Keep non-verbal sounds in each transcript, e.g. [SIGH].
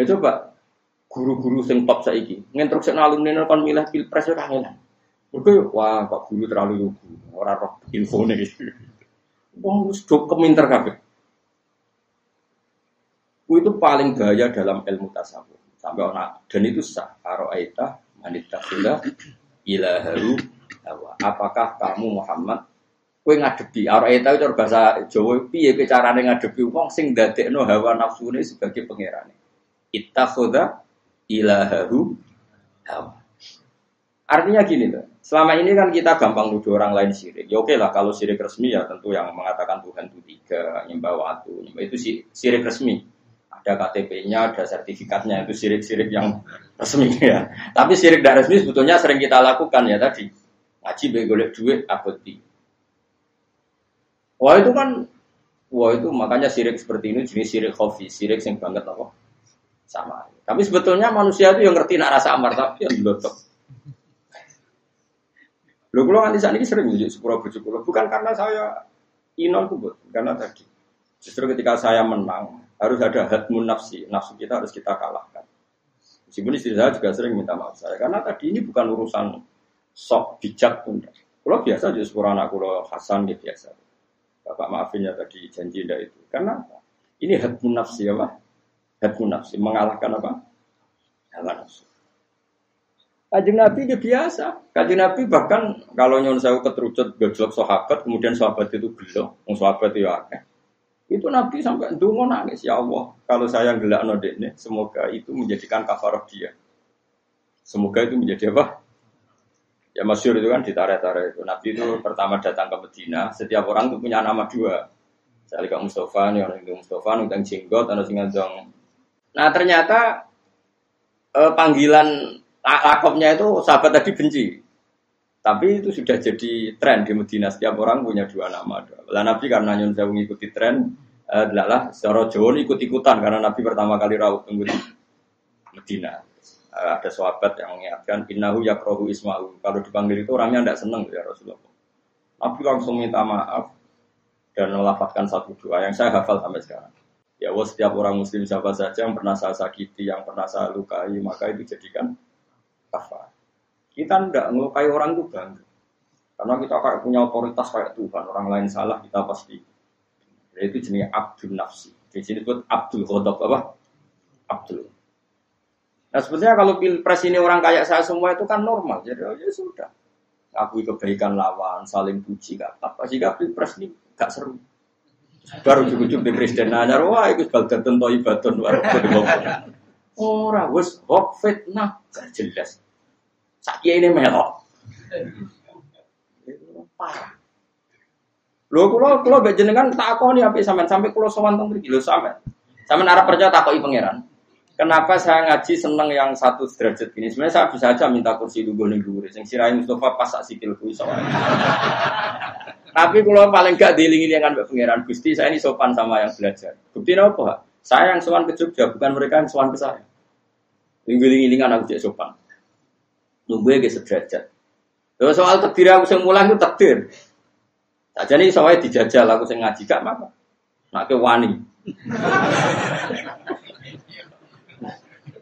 Ya coba guru-guru sing top saiki nginstruksi alumni kon milih pilpres ya kangenan. Mergo wah Pak guru terlalu lugu, ora roh infone iki. Wong wis do keminter kabeh. Itu paling bahaya dalam ilmu tasawuf. Sampai orang dan itu sah. Karo aita sudah ilaharu Apakah kamu Muhammad Kue ngadepi, orang itu cara bahasa Jawa, piye carane ngadepi wong sing dadekno hawa nafsune sebagai pangerane. Ittakhadha ilahahu hawa. Artinya gini loh, selama ini kan kita gampang nuduh orang lain sirik. Ya oke lah kalau sirik resmi ya tentu yang mengatakan Tuhan itu tiga, nyembah waktu, nyembah itu sirik resmi. Ada KTP-nya, ada sertifikatnya, itu sirik-sirik yang resmi [LAUGHS] ya. Tapi sirik tidak resmi sebetulnya sering kita lakukan ya tadi. Ngaji begolek duit, abadi Wah itu kan, wah itu makanya sirik seperti ini jenis sirik kofi, sirik yang banget apa sama. Tapi sebetulnya manusia itu yang ngerti nak rasa amar tapi yang dilotok. Lo kalau nanti saat ini sering jadi sepuluh bujuk bukan karena saya inon kubur, karena tadi justru ketika saya menang harus ada hatmun nafsi, nafsu kita harus kita kalahkan. Meskipun istri saya juga sering minta maaf saya, karena tadi ini bukan urusan sok bijak pun. Kalau biasa justru anak kalau Hasan dia biasa. Bapak maafin ya tadi janji ndak itu. Karena ini hak nafsi ya Pak. Hak nafsi mengalahkan apa? Hawa nafsu. Kajing Nabi itu biasa. Kajing Nabi bahkan kalau nyon saya keterucut gejlok sahabat, kemudian sahabat itu gelo, mau sahabat itu akeh. Itu Nabi sampai dungo nangis ya Allah. Kalau saya gelak nodeknya, semoga itu menjadikan kafarah dia. Semoga itu menjadi apa? Ya masyur itu kan ditarik-tarik itu. Nabi itu pertama datang ke Medina, setiap orang itu punya nama dua. Saya lihat Mustafa, orang itu Mustafa, yang jenggot, ada dong. Nah ternyata eh, panggilan lakopnya itu sahabat tadi benci. Tapi itu sudah jadi tren di Medina. Setiap orang punya dua nama. Lah Nabi karena nyon saya mengikuti tren, eh, secara Jawa ikut-ikutan karena Nabi pertama kali rawuh tunggu di Medina. Eh, ada sahabat yang mengingatkan innahu yakrohu isma'u kalau dipanggil itu orangnya tidak senang ya Rasulullah Nabi langsung minta maaf dan melafatkan satu doa yang saya hafal sampai sekarang ya Allah setiap orang muslim siapa saja yang pernah saya sakiti yang pernah saya lukai maka itu jadikan kafar kita tidak melukai orang itu bangga karena kita kayak punya otoritas kayak Tuhan orang lain salah kita pasti itu jenis abdul nafsi di sini buat abdul khodok apa abdul Nah sebetulnya kalau pilpres ini orang kayak saya semua itu kan normal. Jadi oh, ya sudah. Akui kebaikan lawan, saling puji, gak apa-apa. Jika pilpres ini gak seru. Baru ujung-ujung di presiden nanya, wah itu baldatun toibatun. Orang, wes hok fitnah. Gak jelas. Sakya ini melok. Parah. Lho kula kula mbek jenengan takoni apik sampean sampai kula sowan teng mriki lho sampean. Sampean arep percaya takoki pangeran. Kenapa saya ngaji seneng yang satu derajat ini? Sebenarnya saya bisa aja minta kursi dulu nih dulu. Yang sirai Mustafa pas sak sikil kuwi soalnya. Tapi kalau paling gak dilingi dengan Mbak Pangeran Gusti, saya ini sopan sama yang belajar. Bukti apa? Saya yang sopan ke Jogja, bukan mereka yang sopan ke saya. Linggi-lingilingan aku jadi sopan. Nunggu ya sederajat. Lalu soal takdir aku mulang itu takdir. Saja nih soalnya dijajal aku yang ngaji gak apa-apa. Nak ke wani.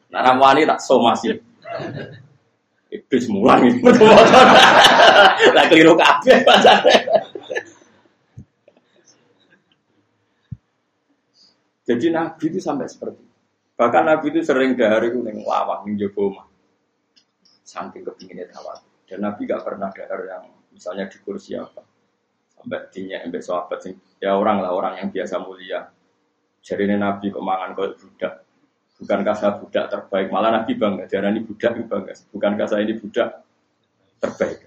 Nah, ramwani tak somasi. Iblis mulang itu. [LAUGHS] Lah keliru kabeh Jadi Nabi itu sampai seperti itu. Bahkan Nabi itu sering dari itu neng lawang neng Jogoma. Saking kepinginnya tawar. Dan Nabi gak pernah dahar yang misalnya di kursi apa. Sampai dinya sampai sahabat ya orang lah orang yang biasa mulia. Jadi Nabi kemangan kau budak. Bukankah saya budak terbaik? Malah Nabi bangga, jangan ini budak bangga. Bukankah saya ini budak terbaik?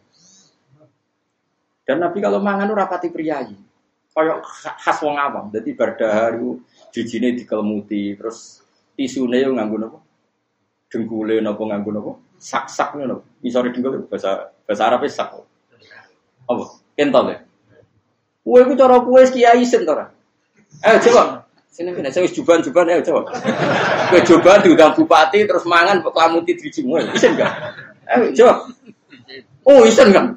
Dan Nabi kalau mangan rapati priayi. Kayak khas wong awam. Jadi berdaharu jijine dikelemuti, terus tisune yo nganggo napa? Dengkule napa nganggo napa? Sak-sak ngono. Isore dengkul bahasa bahasa Arab sak. Apa? Kentol ya. Kue ku cara kue kiai sen to Eh coba Sini kena saya juban-juban ya coba. Ke juban diundang bupati terus mangan kelamuti dijimu. Isen enggak? Ayo coba. Oh, isen enggak?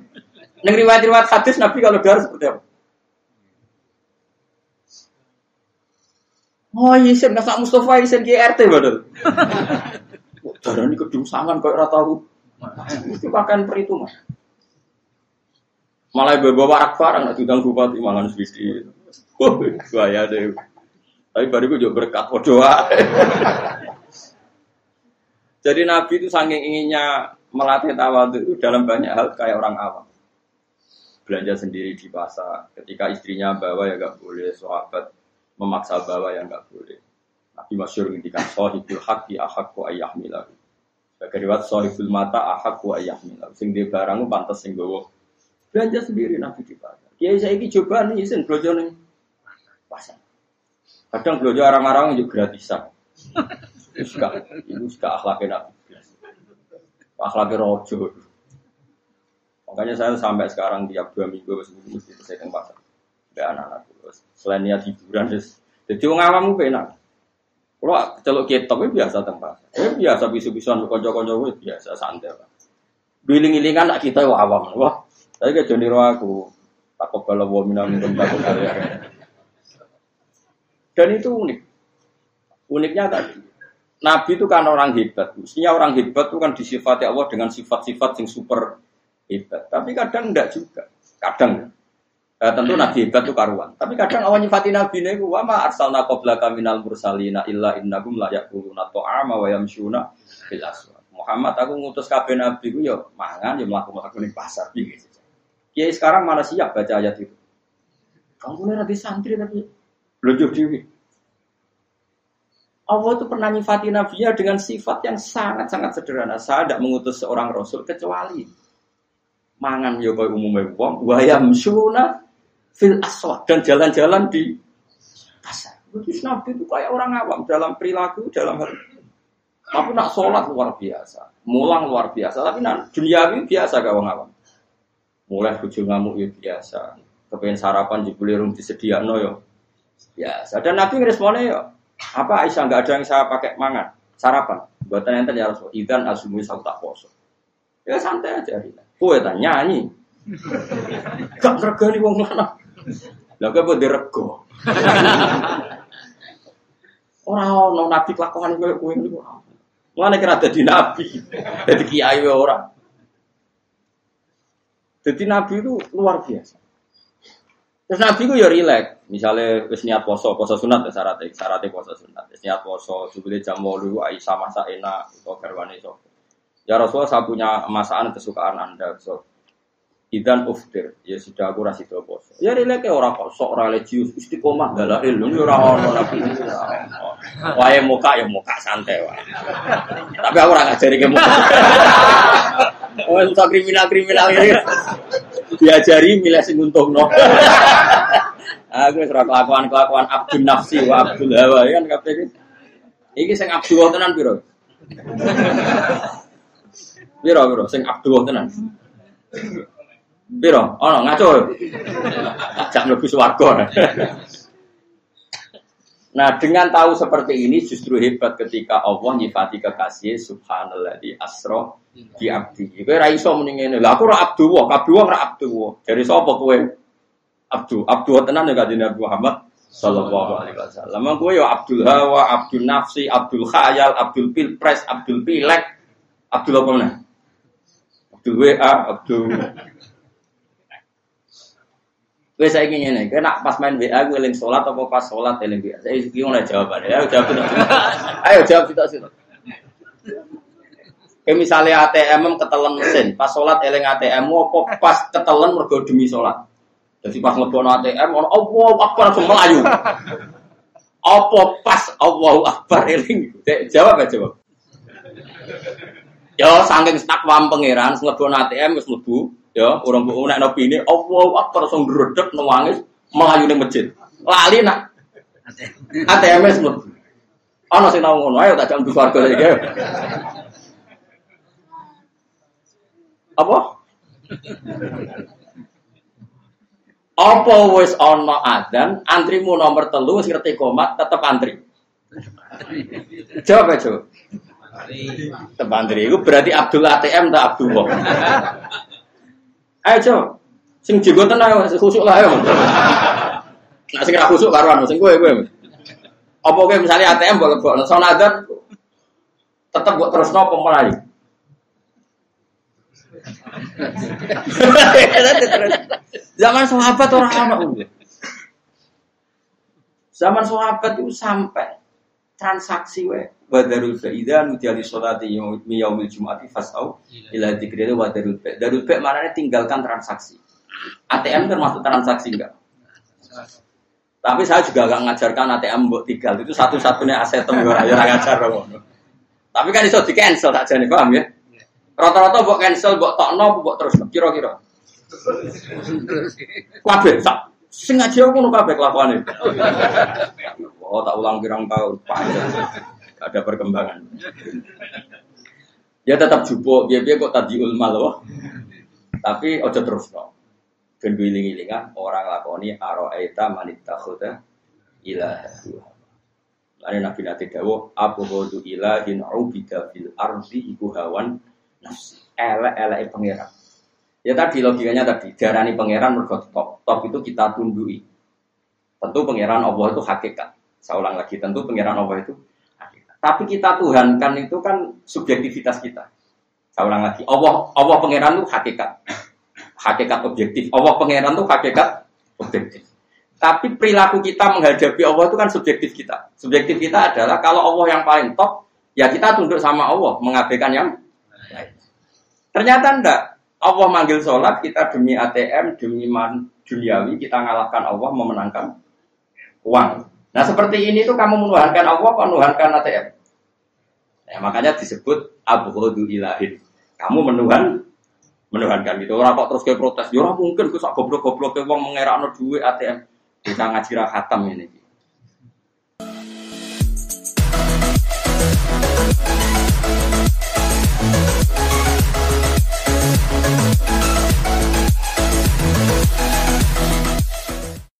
Neng riwayat-riwayat hadis Nabi kalau dahar seperti apa? Oh isin nggak Mustafa isin GRT betul. [LAUGHS] Darah ini kedung sangan kau rata tahu. Itu bahkan perhitungan. Malah bawa warak barang nggak diundang bupati malah suwisi. Wah, bahaya deh. Tapi baru gue juga berkat doa. Jadi Nabi itu saking inginnya melatih tawadu itu dalam banyak hal kayak orang awam. Belanja sendiri di pasar, ketika istrinya bawa ya nggak boleh, sahabat memaksa bawa ya nggak boleh. Nabi masyur ngintikan sohibul haqi ahakku ayah milah. Sebagai riwayat sohibul mata ahakku ayah milah. Sing di barang pantas sing bawa. Belanja sendiri Nabi di pasar. Kiai saya ini coba nih, isin belanja nih pasar. Kadang belanja orang-orang juga gratisan. Itu suka, itu suka akhlaknya Nabi. Akhlaknya rojo. Makanya saya sampai sekarang tiap dua minggu mesti ke pasar. Ya anak-anak. Selain niat hiburan, jadi orang awam penak. Kalau celok kitab biasa tempat. Biasa bisu-bisuan itu biasa santai. Biling-bilingan nak kita awam. Wah, saya kayak Joni aku takut kalau wa minam takut Dan itu unik. Uniknya tadi, Nabi itu kan orang hebat. Mestinya orang hebat itu kan disifati Allah dengan sifat-sifat yang super hebat. Tapi kadang enggak juga. Kadang. Eh, tentu Nabi hebat itu karuan. Tapi kadang awal nyifati Nabi ini, wa ma arsalna qablaka minal mursalina illa innahum la yakuluna ta'ama wa yamshuna fil. Muhammad aku ngutus kabeh nabi ku ya mangan ya mlaku-mlaku ning pasar gitu. Kiai sekarang mana siap baca ayat itu? Kamu ini nanti santri tapi belajar dewi. Allah itu pernah nyifati nabinya dengan sifat yang sangat-sangat sederhana. Saya tidak mengutus seorang rasul kecuali mangan ya kaya umumnya wong wayam suna fil aswad dan jalan-jalan di pasar. Jadi nabi itu kayak orang awam dalam perilaku, dalam hal tapi nak sholat luar biasa, mulang luar biasa. Tapi nak duniawi biasa gak orang awam. Mulai bujuk ngamuk ya biasa. Kepengen sarapan jebule rum disediakno yo. Ya, dan Nabi ngeresponnya yo. Apa Aisyah nggak ada yang saya pakai mangan sarapan? Buatan enten ya Rasul. Idan asumi tak poso. Ya santai aja. Kue tak nyanyi. [LAUGHS] Gak nih wong mana? Lah kok mbok dirego. [LAUGHS] Ora ono nabi kelakuan koyo kowe niku. Mana kira di nabi, jadi kiai orang. Jadi Nabi itu luar biasa. Terus Nabi itu ya rileks. Misalnya wis niat poso, poso sunat ya syaratnya, syaratnya poso sunat. Wis niat poso, jubile jam 8 Aisyah masak enak atau garwane so. Ya Rasulullah saya punya masakan kesukaan Anda. So, Idan uftir, ya sudah aku rasi do poso. Ya rileks orang kok sok religius istiqomah dalail lu ora ono nabi. Wae muka ya muka santai wae. Tapi aku ora ngajari ke muka. Oh, suka kriminal-kriminal ini. Diajari milih sing untungno. Aku wis ora kelakuan-kelakuan Abdul Nafsi wa Abdul Hawa ya kan kabeh iki. Iki sing Abdul tenan piro? Piro piro sing Abdul tenan? Piro? Ono ngaco. Jak mlebu swarga. Nah dengan tahu seperti ini justru hebat ketika Allah nyifati kekasih subhanallah di asro di abdi. Kowe ra iso muni ngene. Lah aku ra abdu wa, kabeh wong ra abdu wa. Dari sapa kowe? Abdu, abdu tenan ya kanjeng Nabi Muhammad sallallahu alaihi wasallam. Kowe ya Abdul Hawa, Abdul Nafsi, Abdul Khayal, Abdul Pilpres, Abdul Pilek, Abdul apa mana? Abdul WA, Abdul Gue saya ingin ini, kena pas main WA gue eling sholat atau pas sholat eling WA. Saya gimana jawabannya? Ayo jawab itu. [LAUGHS] Ayo jawab itu sih. Kayak misalnya ATM ketelen mesin, pas sholat eling ATM, apa pas ketelen mergo demi sholat. Jadi pas ngebon ATM, orang Allah Akbar langsung melayu. Apa pas Allah Akbar eling? Jawab aja jawab. Ya saking takwam pangeran, ngebon ATM wis mlebu. Ya, orang bu nak nabi ini, Allah Akbar langsung dredeg nangis melayu ning masjid. Lali nak ATM wis mlebu. Ana sing nang ngono, ayo tak jam warga lagi. Apa? Apa wis ana adzan, antrimu nomor telu wis ngerti komat tetep antri. Jawab aja. Tetep antri. Itu berarti Abdul ATM tak Abdul Ayo coba. Sing jenggoten ayo khusuk lah ayo. Nah sing ra khusuk karuan sing kowe kowe. Apa kayak misalnya ATM boleh boleh sonadan tetap buat terus nopo mulai. [LAUGHS] Zaman sahabat orang anak Zaman sahabat itu sampai transaksi we wadarul faida nudiali sholati yaumil jumati fasau ila dzikril wadarul fa. Darul fa mana tinggalkan transaksi. ATM termasuk transaksi enggak? Tapi saya juga gak ngajarkan ATM buat tinggal. Itu satu-satunya aset yang orang ngajar tapi kan iso di cancel tak jadi paham ya? Rata-rata buat cancel buat tokno buat terus. Kira-kira? Kabeh sak. Sing ngaji aku ngono kabeh kelakuane. Oh tak ulang pirang tahun. Panjang ada perkembangan ya tetap jupuk dia dia kok tadi ulma loh tapi ojo terus no ben iling-ilingan orang lakoni aro'aita manita khuda ilah Lalu Nabi Nabi Dawo, Abu Hudu ilahin ubida fil ardi iku hawan nafsi. Elek-elek pangeran. Ya tadi logikanya tadi, darani pangeran mergo top. Top itu kita tundui. Tentu pangeran Allah itu hakikat. Saya ulang lagi, tentu pangeran Allah itu. Tapi kita Tuhan kan itu kan subjektivitas kita. Saya ulang lagi, Allah Allah pangeran itu hakikat. [LAUGHS] Hakikat objektif. Allah pangeran itu hakikat objektif. Tapi perilaku kita menghadapi Allah itu kan subjektif kita. Subjektif kita adalah kalau Allah yang paling top, ya kita tunduk sama Allah, mengabaikan yang lain. Ternyata enggak. Allah manggil sholat, kita demi ATM, demi man, duniawi, kita ngalahkan Allah, memenangkan uang. Nah seperti ini tuh kamu menuhankan Allah, menuhankan ATM. Ya, makanya disebut Abu Hudu ilahin. Kamu menuhan, menuhankan gitu. Orang kok terus kayak protes, ya mungkin, gue goblok-goblok, uang mengerak no duit ATM. Kita ngaji khatam ini.